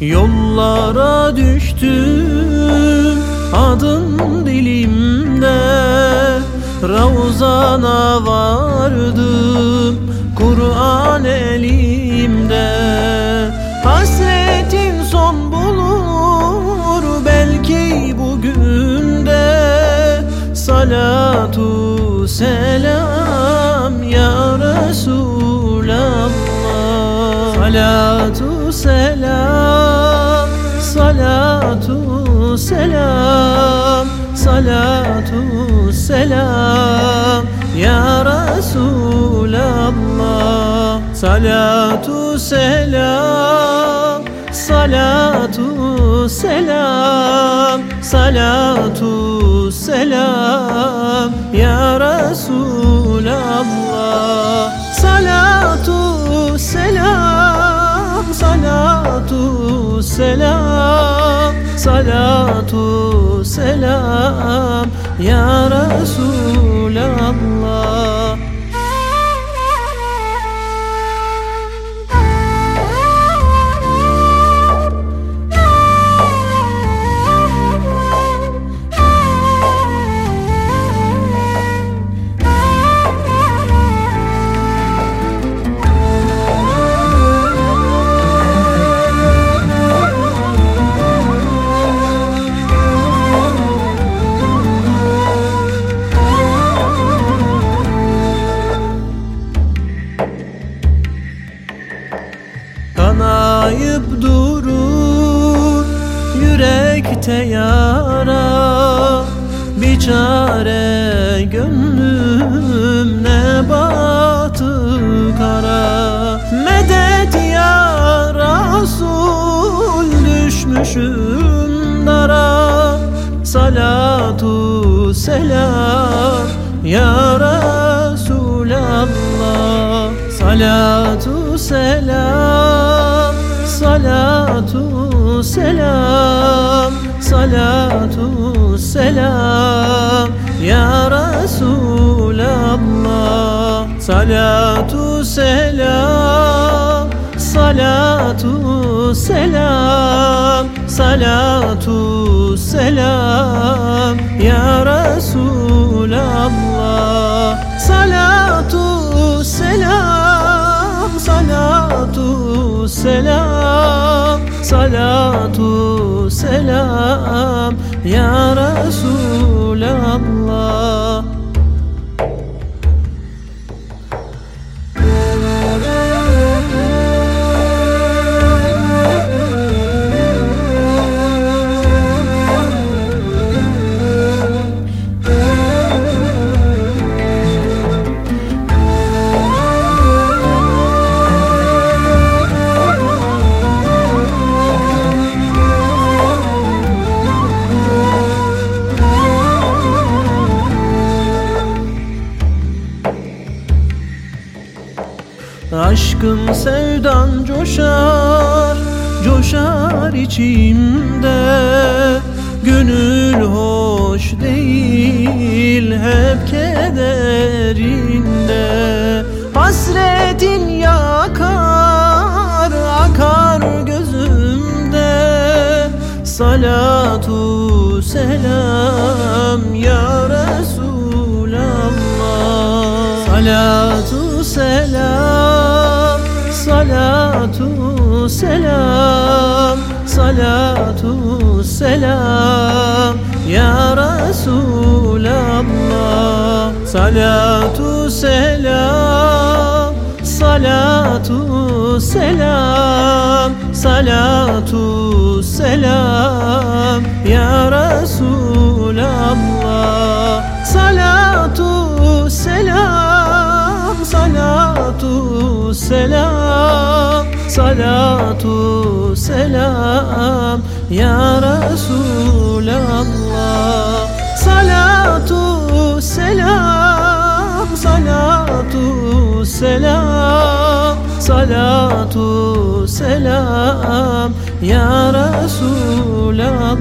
Yollara düştüm adın dilimde. Ravzana vardım Kur'an elimde. Hasretin son bulur belki bugün de Salatu selam ya Resulallah. Salatu selam Salatu selam Salatu selam. Ya Resulallah Salatu selam Salatu selam Salatu selam selam Salatu selam. Ya Resulallah yürekte yara Bir çare gönlüm ne batı kara. Medet ya Resul düşmüşüm dara. Salatu selam ya Resulallah Salatu selam Salatu selam Salatu selam. Ya Resulallah Salatu selam Salatu selam Salatu selam. Ya Resulallah Salatu selam Salatu selam Salatu selam. Ya Resulallah Aşkın sevdan coşar, coşar içimde. Gönül hoş değil hep kederinde. Hasretin yakar, akar gözümde. Salatu selam ya Resulallah. Salatu selam Salatu selam Salatu selam. Ya Resulallah Salatu selam Salatu selam Salatu selam Salatu selam Ya Resulallah Salatu selam Salatu selam Salatu selam Ya Resulallah